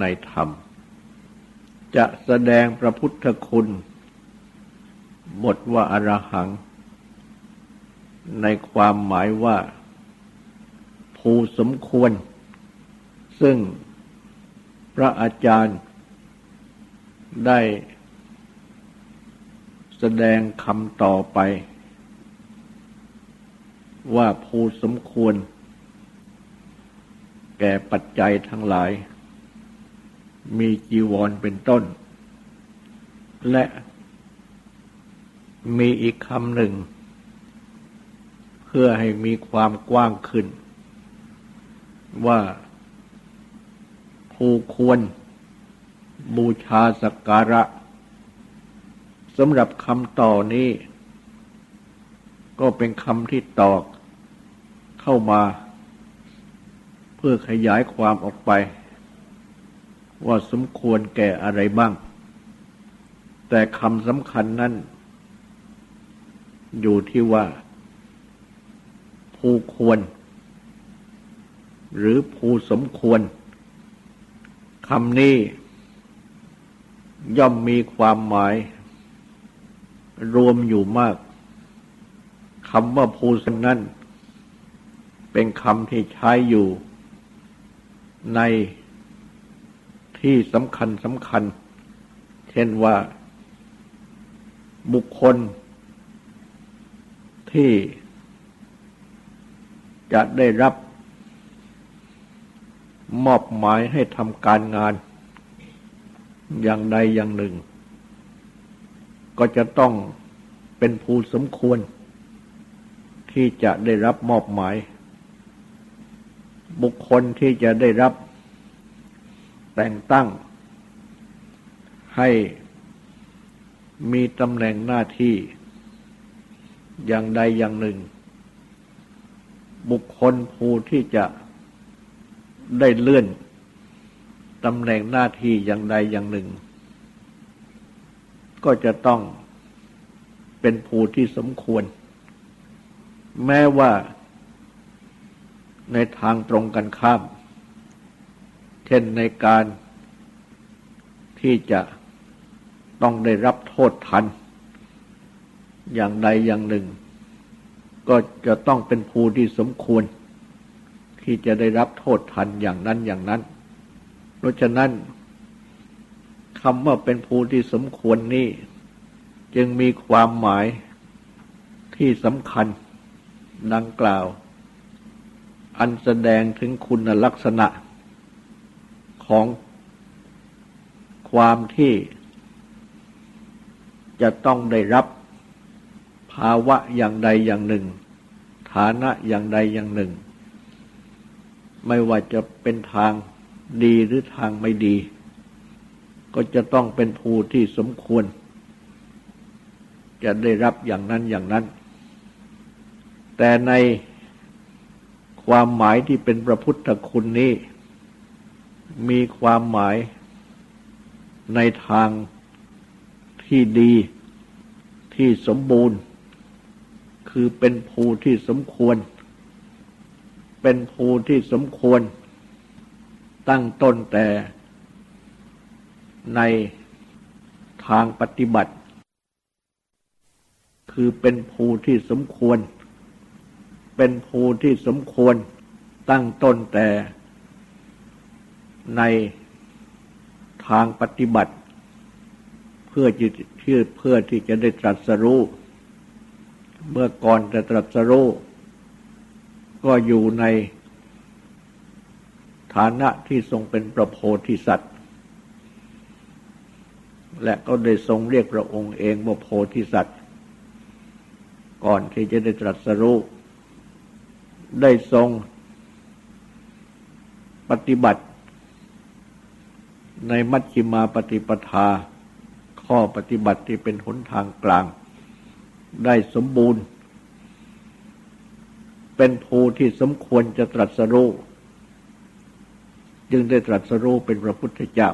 ในธรรม จะแสดงพระพุทธคุณ บทว่าอรหัง ในความหมายว่า ภูสมควร ซึ่งพระอาจารย์ได้แสดงคำต่อไป ว่าภูสมควร แก่ปัจจัยทั้งหลาย มีจีวรเป็นต้น และมีอีกคำหนึ่ง เพื่อให้มีความกว้างขึ้น ว่าผู้ควรบูชาสักการะสำหรับคำต่อนี้ ก็เป็นคำที่ตอกเข้ามา เพื่อขยายความออกไป ว่าสมควรแก่อะไรบ้าง แต่คำสำคัญนั้น อยู่ที่ว่า ผู้ควร หรือผู้สมควรคำนี้ ย่อมมีความหมาย รวมอยู่มากคำว่าภูสนั้น เป็นคำที่ใช้อยู่ใน ที่สำคัญสำคัญ เช่นว่า บุคคล ที่จะได้รับมอบหมายให้ทำการงาน อย่างใดอย่างหนึ่ง ก็จะต้องเป็นผู้สมควร ที่จะได้รับมอบหมาย บุคคลที่จะได้รับ แต่งตั้ง ให้มีตำแหน่งหน้าที่ อย่างใดอย่างหนึ่ง บุคคลผู้ที่จะได้เลื่อนตำแหน่งหน้าที่อย่างใดอย่างหนึ่ง ก็จะต้องเป็นผู้ที่สมควร แม้ว่าในทางตรงกันข้าม เช่นในการที่จะต้องได้รับโทษทัน อย่างใดอย่างหนึ่ง ก็จะต้องเป็นภูที่สมควร ที่จะได้รับโทษทันอย่างนั้นอย่างนั้น เพราะฉะนั้นคำว่าเป็นภูที่สมควรนี้จึงมีความหมายที่สำคัญดังกล่าว อันแสดงถึงคุณลักษณะ ของความที่จะต้องได้รับภาวะอย่างใดอย่างหนึ่ง ฐานะอย่างใดอย่างหนึ่ง ไม่ว่าจะเป็นทางดีหรือทางไม่ดี ก็จะต้องเป็นผู้ที่สมควร จะได้รับอย่างนั้นอย่างนั้น แต่ในความหมายที่เป็นพระพุทธคุณนี้ มีความหมายในทางที่ดีที่สมบูรณ์ คือเป็นภูที่สมควร เป็นภูที่สมควร ตั้งต้นแต่ในทางปฏิบัติ คือเป็นภูที่สมควร เป็นภูที่สมควร ตั้งต้นแต่ ในทางปฏิบัติ เพื่อที่เพื่อที่จะได้ตรัสรู้ เมื่อก่อนจะตรัสรู้ ก็อยู่ในฐานะที่ทรงเป็นประโพธิสัตว์ และก็ได้ทรงเรียกพระองค์เองว่าโพธิสัตว์ ก่อนที่จะได้ตรัสรู้ได้ทรงปฏิบัติ ในมัชฌิมาปฏิปทา ข้อปฏิบัติที่เป็นหนทางกลาง ได้สมบูรณ์ เป็นภูที่สมควรจะตรัสรู้จึงได้ตรัสรู้เป็นพระพุทธเจ้า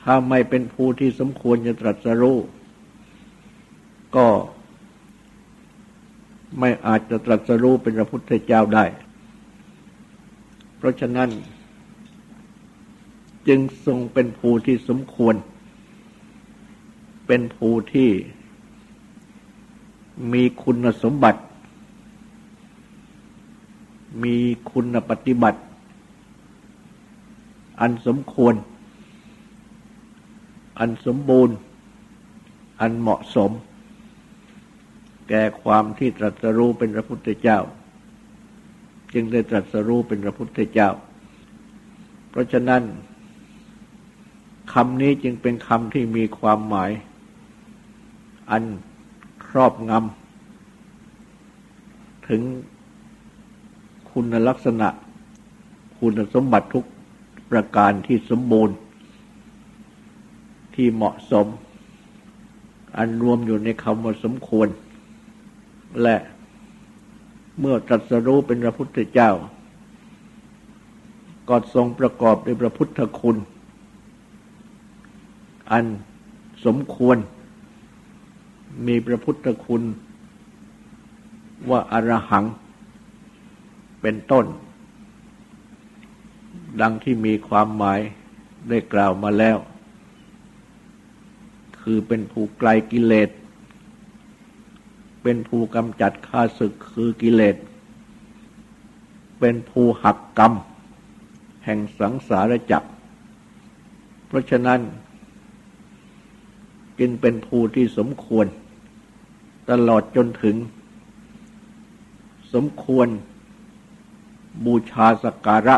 ถ้าไม่เป็นภูที่สมควรจะตรัสรู้ก็ไม่อาจจะตรัสรู้เป็นพระพุทธเจ้าได้ เพราะฉะนั้น จึงทรงเป็นภูที่สมควร เป็นภูที่มีคุณสมบัติ มีคุณปฏิบัติ อันสมควร อันสมบูรณ์ อันเหมาะสม แก่ความที่ตรัสรู้เป็นพระพุทธเจ้า จึงได้ตรัสรู้เป็นพระพุทธเจ้า เพราะฉะนั้นำนี้จึงเป็นคำที่มีความหมาย อันครอบงำถึงคุณลักษณะ คุณสมบัติทุกประการที่สมบูรณ์ ที่เหมาะสม อันรวมอยู่ในคำว่าสมควร และเมื่อตรัสรู้เป็นพระพุทธเจ้า ก็ทรงประกอบด้วยพระพุทธคุณ อันสมควร มีพระพุทธคุณว่าอรหังเป็นต้น ดังที่มีความหมายได้กล่าวมาแล้ว คือเป็นผู้ไกลกิเลส เป็นผู้กำจัดข้าศึกคือกิเลส เป็นผู้หักกรรม แห่งสังสารจักร เพราะฉะนั้น จึงเป็นผู้ที่สมควร ตลอดจนถึง สมควร บูชาสักการะ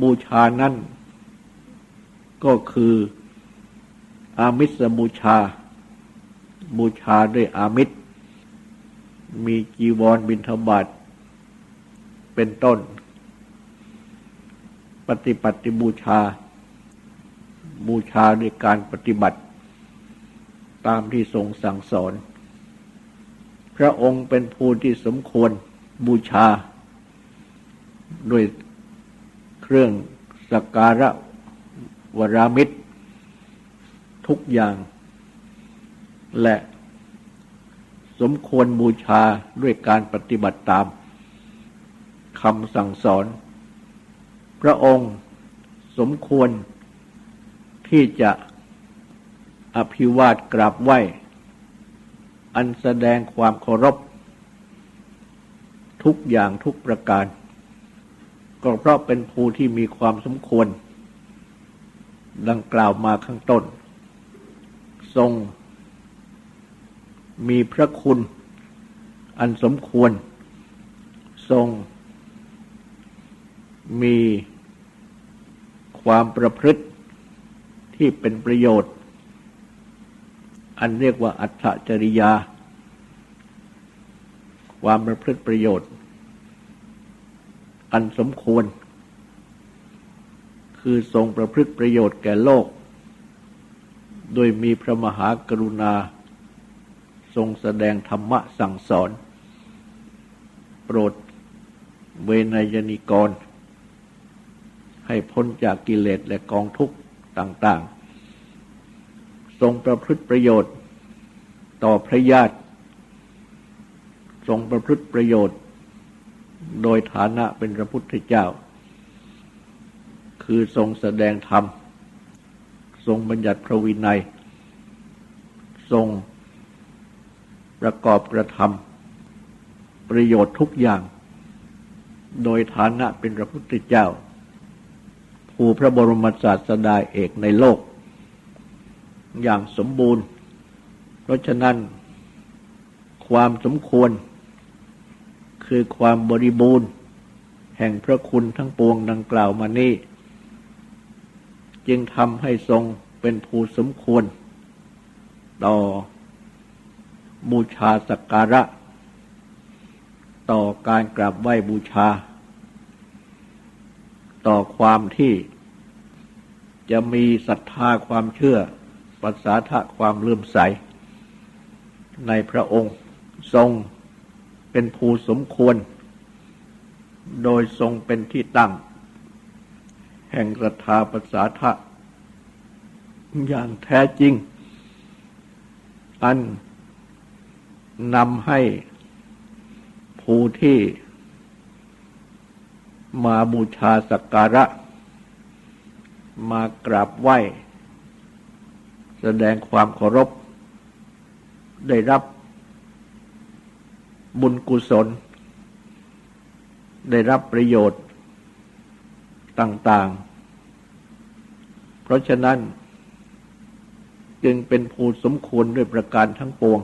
บูชานั้นก็คืออามิสบูชา บูชาด้วยอามิตรมีจีวรบิณฑบาตเป็นต้น ปฏิปัติบูชา บูชาด้วยการปฏิบัติ ตามที่ทรงสั่งสอน พระองค์เป็นผู้ที่สมควรบูชา ด้วยเครื่องสักการะวรามิตร ทุกอย่าง และสมควรบูชาด้วยการปฏิบัติตามคำสั่งสอน พระองค์สมควรที่จะ อภิวาทกราบไหวอันแสดงความเคารพ ทุกอย่างทุกประการ ก็เพราะเป็นภูที่มีความสมควร ดังกล่าวมาข้างต้น ทรง มีพระคุณ อันสมควร ทรง มีความประพฤติที่เป็นประโยชน์ อันเรียกว่าอัตจริยา ความประพฤติประโยชน์ อันสมควร คือทรงประพฤติประโยชน์แก่โลก โดยมีพระมหากรุณา ทรงแสดงธรรมะสั่งสอน โปรดเวนยนิกร ให้พ้นจากกิเลสและกองทุกข์ต่าง ๆ ทรงประพฤติประโยชน์ ต่อพระญาติ ทรงประพฤติประโยชน์ โดยฐานะเป็นพระพุทธเจ้า คือทรงแสดงธรรม ทรงบัญญัติพระวินัย ทรงประกอบกระทำประโยชน์ทุกอย่าง โดยฐานะเป็นพระพุทธเจ้า ผู้พระบรมศาสดาเอกในโลก อย่างสมบูรณ์ เพราะฉะนั้น ความสมควร คือความบริบูรณ์ แห่งพระคุณทั้งปวงดังกล่าวมานี้จึงทำให้ทรงเป็นผู้สมควร ต่อบูชาสักการะ ต่อการกราบไหว้บูชา ต่อความที่จะมีศรัทธาความเชื่อ ปัสสาทะความเลื่อมใส ในพระองค์ทรงเป็นผู้สมควร โดยทรงเป็นที่ตั้ง แห่งศรัทธาปัสสาทะ อย่างแท้จริง อันนำให้ผู้ที่มาบูชาสักการะ มากราบไหว้ แสดงความเคารพ ได้รับบุญกุศล ได้รับประโยชน์ต่าง ๆ เพราะฉะนั้น จึงเป็นผู้สมควรด้วยประการทั้งปวง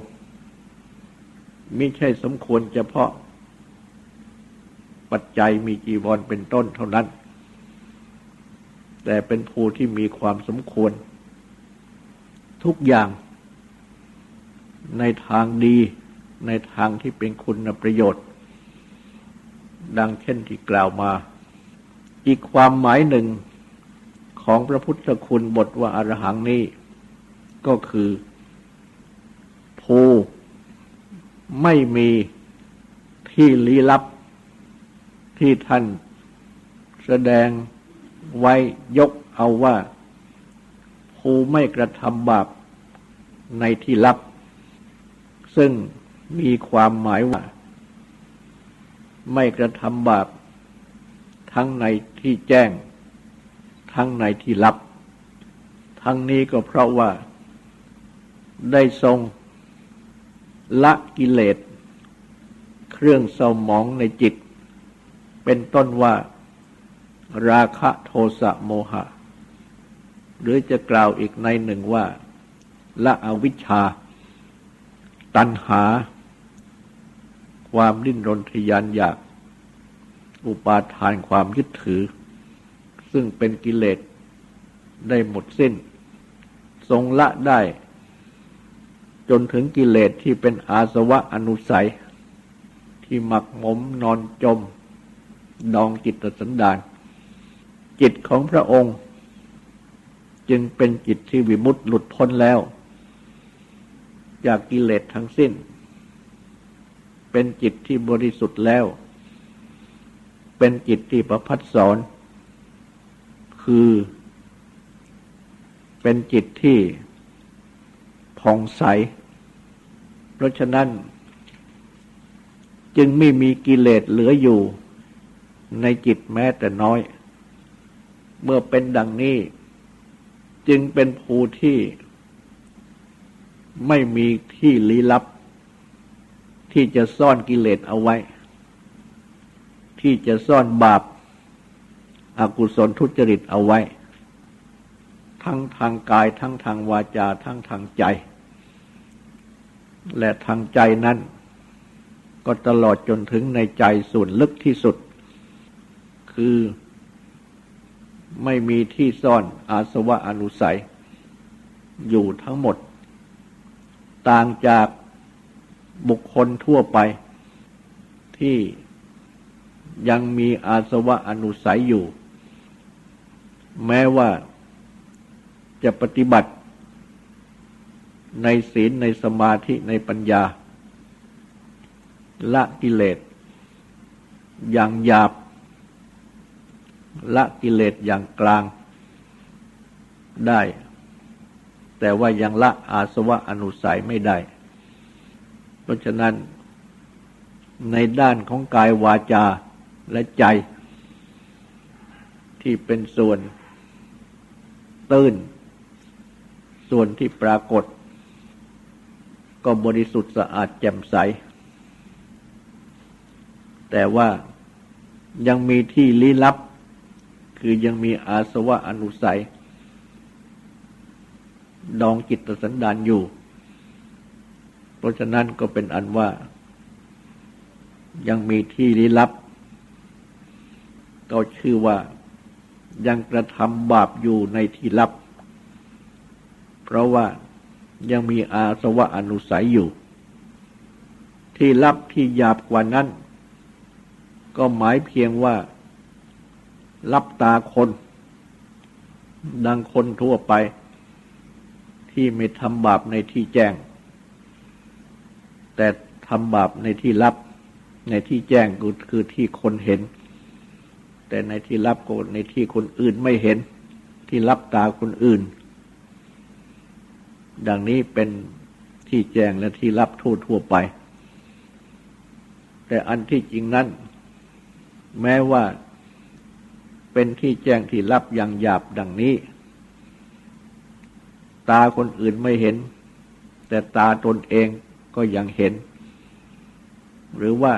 มิใช่สมควรเฉพาะ ปัจจัยมีจีวรเป็นต้นเท่านั้น แต่เป็นผู้ที่มีความสมควร ทุกอย่างในทางดีในทางที่เป็นคุณประโยชน์ ดังเช่นที่กล่าวมา อีกความหมายหนึ่งของพระพุทธคุณบทว่าอารหังนี้ ก็คือผู้ไม่มีที่ลี้ลับที่ท่านแสดงไว้ยกเอาว่าูไม่กระทำบาปในที่ลับ ซึ่งมีความหมายว่า ไม่กระทำบาปทั้งในที่แจ้ง ทั้งในที่ลับ ทั้งนี้ก็เพราะว่า ได้ทรงละกิเลส เครื่องเศร้าหมองในจิต เป็นต้นว่า ราคะโทสะโมหะ หรือจะกล่าวอีกในหนึ่งว่า ละอวิชชา ตัณหา ความดิ้นรนทยานอยาก อุปาทานความยึดถือ ซึ่งเป็นกิเลสได้หมดสิ้น ทรงละได้ จนถึงกิเลสที่เป็นอาสวะอนุสัย ที่หมักหมมนอนจม ดองจิตสันดาน จิตของพระองค์ จึงเป็นจิตที่วิมุตติหลุดพ้นแล้ว จากกิเลสทั้งสิ้น เป็นจิตที่บริสุทธิ์แล้ว เป็นจิตที่ประพัดสอน คือเป็นจิตที่ผ่องใส เพราะฉะนั้นจึงไม่มีกิเลสเหลืออยู่ในจิตแม้แต่น้อย เมื่อเป็นดังนี้ จึงเป็นภูที่ไม่มีที่ลี้ลับ ที่จะซ่อนกิเลสเอาไว้ ที่จะซ่อนบาปอากุศลทุจริตเอาไว้ ทั้งทางกายทั้งทางวาจา ทั้งทางใจ และทางใจนั้น ก็ตลอดจนถึงในใจส่วนลึกที่สุด คือ ไม่มีที่ซ่อนอาสวะอนุสัย อยู่ทั้งหมด ต่างจากบุคคลทั่วไป ที่ยังมีอาสวะอนุสัยอยู่ แม้ว่าจะปฏิบัติ ในศีลในสมาธิในปัญญา ละกิเลสอย่างหยาบ ละกิเลสอย่างกลางได้ แต่ว่ายังละอาสวะอนุสัยไม่ได้ เพราะฉะนั้นในด้านของกายวาจาและใจ ที่เป็นส่วนตื้น ส่วนที่ปรากฏ ก็บริสุทธิ์สะอาดแจ่มใส แต่ว่ายังมีที่ลี้ลับ คือยังมีอาสวะอนุสัย ดองจิตสันดานอยู่ เพราะฉะนั้นก็เป็นอันว่า ยังมีที่ลี้ลับ ก็ชื่อว่ายังกระทำบาปอยู่ในที่ลับ เพราะว่ายังมีอาสวะอนุสัยอยู่ ที่ลับที่หยาบกว่านั้น ก็หมายเพียงว่า รับตาคน ดังคนทั่วไป ที่ไม่ทำบาปในที่แจ้ง แต่ทำบาปในที่ลับ ในที่แจ้งก็คือที่คนเห็น แต่ในที่ลับก็ในที่คนอื่นไม่เห็น ที่รับตาคนอื่น ดังนี้เป็นที่แจ้งและที่รับทั่วทั่วไป แต่อันที่จริงนั้น แม้ว่า เป็นที่แจ้งที่รับอย่างหยาบดังนี้ ตาคนอื่นไม่เห็น แต่ตาตนเองก็ยังเห็น หรือว่า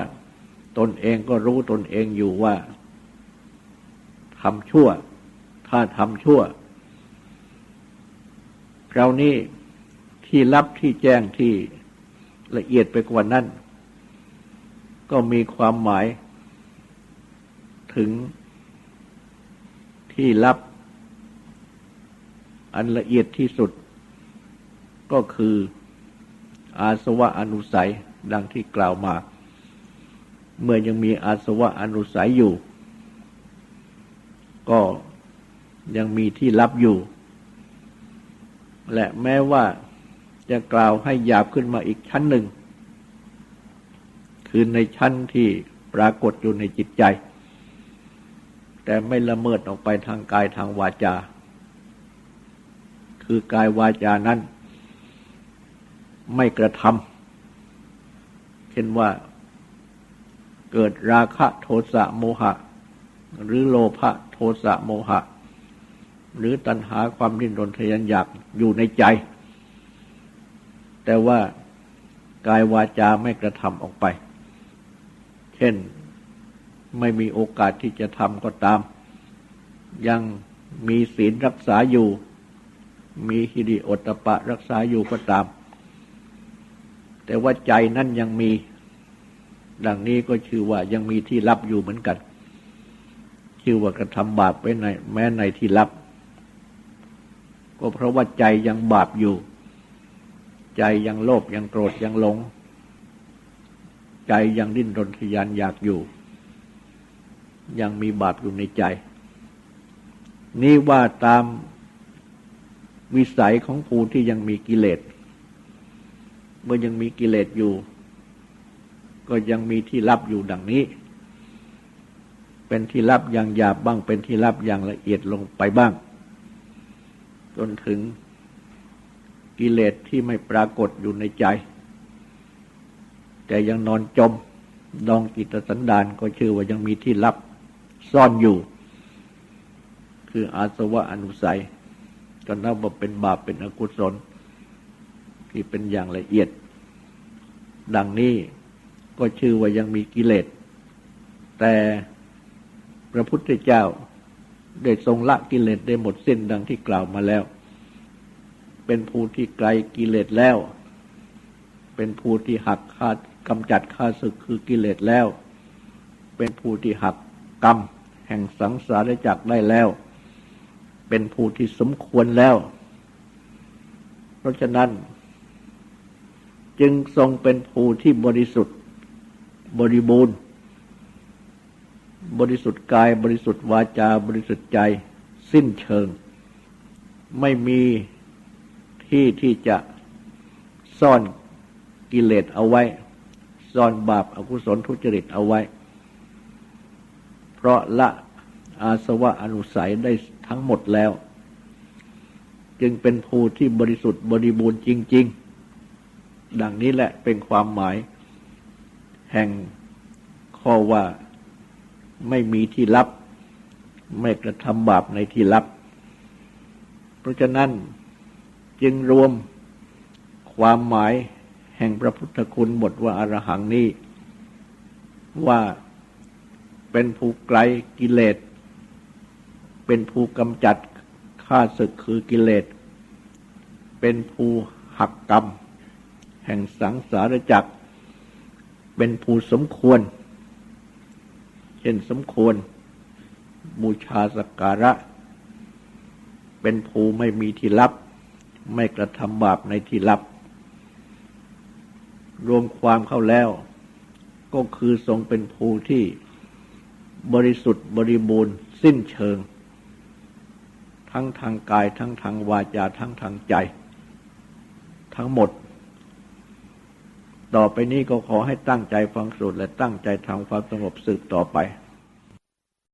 ตนเองก็รู้ตนเองอยู่ว่าทำชั่ว ถ้าทำชั่วคราวนี้ที่รับที่แจ้งที่ละเอียดไปกว่านั้น ก็มีความหมายถึง ที่ลับ อันละเอียดที่สุด ก็คืออาสวะอนุสัยดังที่กล่าวมา เมื่อยังมีอาสวะอนุสัยอยู่ ก็ยังมีที่ลับอยู่ และแม้ว่าจะกล่าวให้หยาบขึ้นมาอีกชั้นหนึ่ง คือในชั้นที่ปรากฏอยู่ในจิตใจ แต่ไม่ละเมิดออกไปทางกายทางวาจา คือกายวาจานั้น ไม่กระทำเช่นว่าเกิดราคะโทสะโมหะ หรือโลภะโทสะโมหะ หรือตัณหาความดิ้นรนทยันอยากอยู่ในใจ แต่ว่ากายวาจาไม่กระทำออกไป เช่น ไม่มีโอกาสที่จะทำก็ตาม ยังมีศีลรักษาอยู่ มีฮิริโอตปะรักษาอยู่ก็ตาม แต่ว่าใจนั่นยังมี ดังนี้ก็ชื่อว่ายังมีที่รับอยู่เหมือนกัน ชื่อว่ากระทำบาปไว้ในแม้ในที่รับ ก็เพราะว่าใจยังบาปอยู่ ใจยังโลภยังโกรธยังหลง ใจยังดิ้นรนทยานอยากอยู่ ยังมีบาปอยู่ในใจ นี่ว่าตามวิสัยของผู้ที่ยังมีกิเลส เมื่อยังมีกิเลสอยู่ ก็ยังมีที่รับอยู่ดังนี้ เป็นที่รับอย่างหยาบบ้าง เป็นที่รับอย่างละเอียดลงไปบ้าง จนถึงกิเลสที่ไม่ปรากฏอยู่ในใจ แต่ยังนอนจมดองกิตสันดานก็ชื่อว่ายังมีที่รับ ซ่อนอยู่ คืออาสวะอนุสัย ก็นับว่าเป็นบาปเป็นอกุศล ที่เป็นอย่างละเอียด ดังนี้ก็ชื่อว่ายังมีกิเลส แต่พระพุทธเจ้าได้ทรงละกิเลสได้หมดสิ้นดังที่กล่าวมาแล้ว เป็นผู้ที่ไกลกิเลสแล้ว เป็นผู้ที่หักขาดกำจัดข้าศึกคือกิเลสแล้ว เป็นผู้ที่หักกรรม แห่งสังสารจักได้แล้ว เป็นผู้ที่สมควรแล้ว เพราะฉะนั้น จึงทรงเป็นผู้ที่บริสุทธิ์ บริบูรณ์ บริสุทธิ์กาย บริสุทธิ์วาจา บริสุทธิ์ใจ สิ้นเชิง ไม่มีที่ที่จะซ่อนกิเลสเอาไว้ ซ่อนบาปอากุศลทุจริตเอาไว้ เพราะละอาสวะอนุสัยได้ทั้งหมดแล้ว จึงเป็นภูที่บริสุทธิ์บริบูรณ์จริง ๆ ดังนี้แหละเป็นความหมาย แห่งข้อว่าไม่มีที่ลับ ไม่กระทำบาปในที่ลับ เพราะฉะนั้นจึงรวมความหมายแห่งพระพุทธคุณบทว่าอารหังนี้ว่า เป็นผู้ไกลกิเลส เป็นผู้กำจัดข้าศึกคือกิเลส เป็นภูหักกรรม แห่งสังสารจักร เป็นภูสมควร เช่นสมควร บูชาสักการะ เป็นภูไม่มีที่ลับ ไม่กระทำบาปในที่ลับ รวมความเข้าแล้วก็คือทรงเป็นภูที่ บริสุทธิ์บริบูรณ์ สิ้นเชิง ทั้งทางกาย ทั้งทางวาจา ทั้งทางใจ ทั้งหมด ต่อไปนี้ก็ขอให้ตั้งใจฟังสูตรและตั้งใจทำความสงบสืบต่อไป